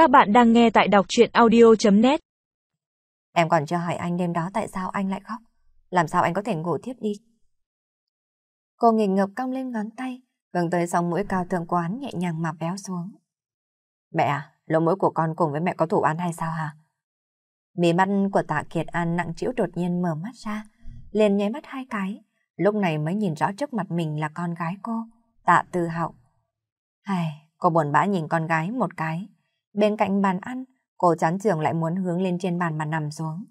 Các bạn đang nghe tại đọc truyện audio.net Em còn chưa hỏi anh đêm đó tại sao anh lại khóc. Làm sao anh có thể ngủ tiếp đi. Cô nghịch ngập cong lên ngón tay, gần tới dòng mũi cao thượng quán nhẹ nhàng mà béo xuống. Mẹ à, lỗ mũi của con cùng với mẹ có thủ án hay sao hả? Mí mắt của tạ Kiệt An nặng trĩu đột nhiên mở mắt ra, liền nháy mắt hai cái, lúc này mới nhìn rõ trước mặt mình là con gái cô, tạ tư hậu. Hài, cô buồn bã nhìn con gái một cái, bên cạnh bàn ăn, cô chán trường lại muốn hướng lên trên bàn mà nằm xuống.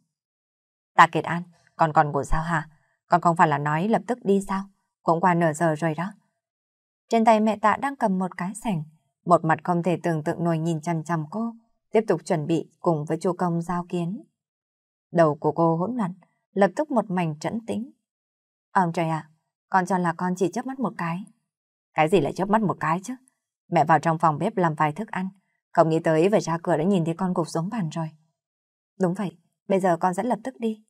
Tạ Kiệt An, con còn ngủ sao hả? Con không phải là nói lập tức đi sao? Cũng qua nửa giờ rồi đó. Trên tay mẹ tạ đang cầm một cái sảnh, một mặt không thể tưởng tượng nổi nhìn chằm chằm cô, tiếp tục chuẩn bị cùng với chu công giao kiến. Đầu của cô hỗn loạn, lập tức một mảnh trẫn tĩnh. Ông trời ạ, con cho là con chỉ chớp mắt một cái. Cái gì lại chớp mắt một cái chứ? Mẹ vào trong phòng bếp làm vài thức ăn, không nghĩ tới vừa ra cửa đã nhìn thấy con cục xuống bàn rồi. Đúng vậy, bây giờ con sẽ lập tức đi.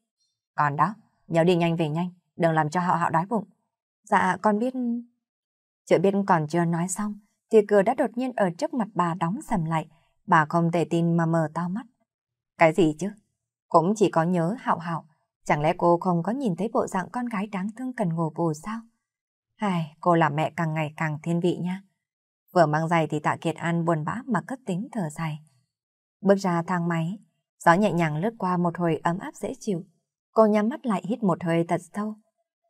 Còn đó, nhớ đi nhanh về nhanh, đừng làm cho họ họ đói bụng. Dạ, con biết... Chữ biết còn chưa nói xong, thì cửa đã đột nhiên ở trước mặt bà đóng sầm lại, bà không thể tin mà mở to mắt. Cái gì chứ? Cũng chỉ có nhớ hạo hạo, chẳng lẽ cô không có nhìn thấy bộ dạng con gái đáng thương cần ngủ bù sao? Ai, cô là mẹ càng ngày càng thiên vị nha. Vừa mang giày thì tạ Kiệt An buồn bã mà cất tính thở dài. Bước ra thang máy, gió nhẹ nhàng lướt qua một hồi ấm áp dễ chịu. Cô nhắm mắt lại hít một hơi thật sâu.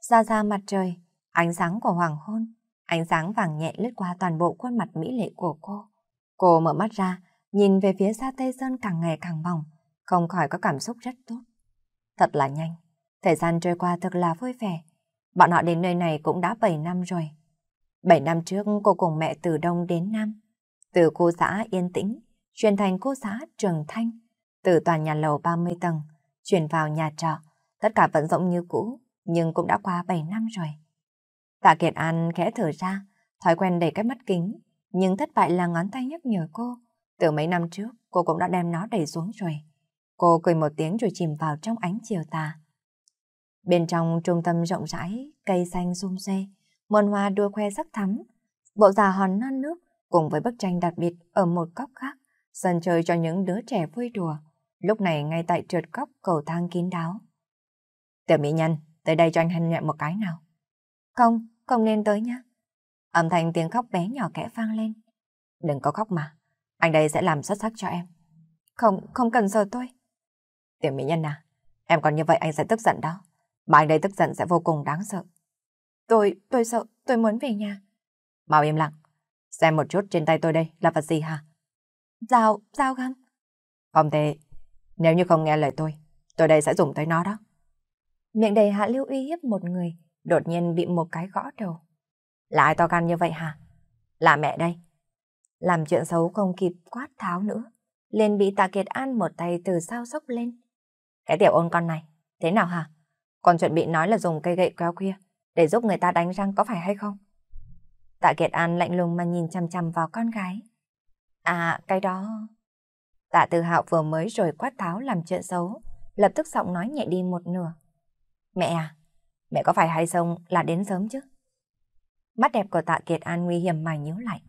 Ra ra mặt trời, ánh sáng của hoàng hôn, ánh sáng vàng nhẹ lướt qua toàn bộ khuôn mặt mỹ lệ của cô. Cô mở mắt ra, nhìn về phía xa Tây Sơn càng ngày càng mỏng, không khỏi có cảm xúc rất tốt. Thật là nhanh, thời gian trôi qua thật là vui vẻ. Bọn họ đến nơi này cũng đã 7 năm rồi. 7 năm trước cô cùng mẹ từ Đông đến Nam, từ cô xã Yên Tĩnh, chuyển thành cô xã Trường Thanh, từ tòa nhà lầu 30 tầng, chuyển vào nhà trọ, tất cả vẫn giống như cũ, nhưng cũng đã qua 7 năm rồi. Tạ Kiệt An khẽ thở ra, thói quen đẩy cái mắt kính, nhưng thất bại là ngón tay nhắc nhở cô. Từ mấy năm trước, cô cũng đã đem nó đẩy xuống rồi. Cô cười một tiếng rồi chìm vào trong ánh chiều tà. Bên trong trung tâm rộng rãi, cây xanh sum xê, muôn hoa đua khoe sắc thắm, bộ già hòn non nước cùng với bức tranh đặc biệt ở một góc khác, sân chơi cho những đứa trẻ vui đùa, lúc này ngay tại trượt góc cầu thang kín đáo. Tiểu mỹ nhân, tới đây cho anh hân nhận một cái nào. Không, không nên tới nhá. Âm thanh tiếng khóc bé nhỏ kẽ vang lên. Đừng có khóc mà, anh đây sẽ làm xuất sắc cho em. Không, không cần giờ tôi. Tiểu mỹ nhân à, em còn như vậy anh sẽ tức giận đó. Mà anh đây tức giận sẽ vô cùng đáng sợ. Tôi, tôi sợ, tôi muốn về nhà. Mau im lặng. Xem một chút trên tay tôi đây là vật gì hả? Dao, dao găm. Không thể. Nếu như không nghe lời tôi, tôi đây sẽ dùng tới nó đó. Miệng đầy hạ lưu uy hiếp một người, đột nhiên bị một cái gõ đầu. Là ai to gan như vậy hả? Là mẹ đây. Làm chuyện xấu không kịp quát tháo nữa. liền bị tạ kiệt an một tay từ sao sốc lên. Cái tiểu ôn con này, thế nào hả? Con chuẩn bị nói là dùng cây gậy kéo khuya để giúp người ta đánh răng có phải hay không? Tạ Kiệt An lạnh lùng mà nhìn chằm chằm vào con gái. À, cái đó... Tạ Từ Hạo vừa mới rồi quát tháo làm chuyện xấu, lập tức giọng nói nhẹ đi một nửa. Mẹ à, mẹ có phải hay sông là đến sớm chứ? Mắt đẹp của Tạ Kiệt An nguy hiểm mà nhíu lại.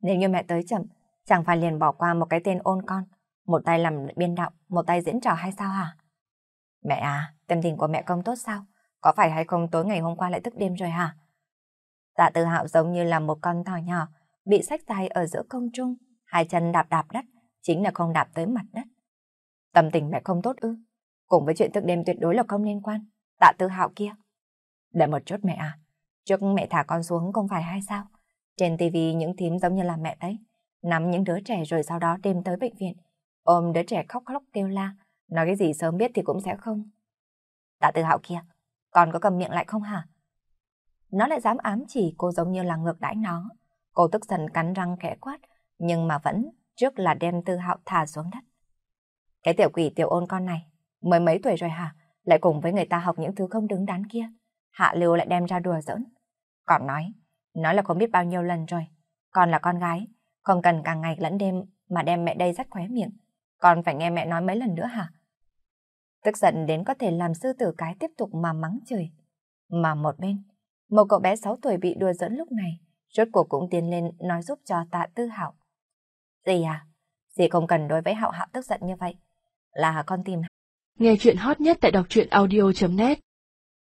Nếu như mẹ tới chậm, chẳng phải liền bỏ qua một cái tên ôn con, một tay làm biên đạo, một tay diễn trò hay sao hả? Mẹ à, tâm tình của mẹ không tốt sao? Có phải hay không tối ngày hôm qua lại thức đêm rồi hả? Dạ Tạ tự hạo giống như là một con thỏ nhỏ, bị sách tay ở giữa công trung, hai chân đạp đạp đất, chính là không đạp tới mặt đất. Tâm tình mẹ không tốt ư? Cùng với chuyện thức đêm tuyệt đối là không liên quan. Dạ Tạ tự hạo kia. Đợi một chút mẹ à, trước mẹ thả con xuống không phải hay sao? Trên tivi những thím giống như là mẹ đấy, nắm những đứa trẻ rồi sau đó đem tới bệnh viện, ôm đứa trẻ khóc khóc kêu la, nói cái gì sớm biết thì cũng sẽ không. Dạ Tạ tự hạo kia, còn có cầm miệng lại không hả? Nó lại dám ám chỉ cô giống như là ngược đãi nó. Cô tức giận cắn răng kẽ quát, nhưng mà vẫn trước là đem tư hạo thả xuống đất. Cái tiểu quỷ tiểu ôn con này, mới mấy tuổi rồi hả? Lại cùng với người ta học những thứ không đứng đắn kia. Hạ lưu lại đem ra đùa giỡn. Còn nói, nói là không biết bao nhiêu lần rồi. còn là con gái, không cần càng ngày lẫn đêm mà đem mẹ đây rất khóe miệng. còn phải nghe mẹ nói mấy lần nữa hả? Tức giận đến có thể làm sư tử cái tiếp tục mà mắng chửi. Mà một bên, một cậu bé 6 tuổi bị đùa dẫn lúc này, rốt cuộc cũng tiến lên nói giúp cho tạ tư hạo. Dì à, Dì không cần đối với hạo hạo tức giận như vậy. Là con tìm. Nghe chuyện hot nhất tại đọc truyện audio.net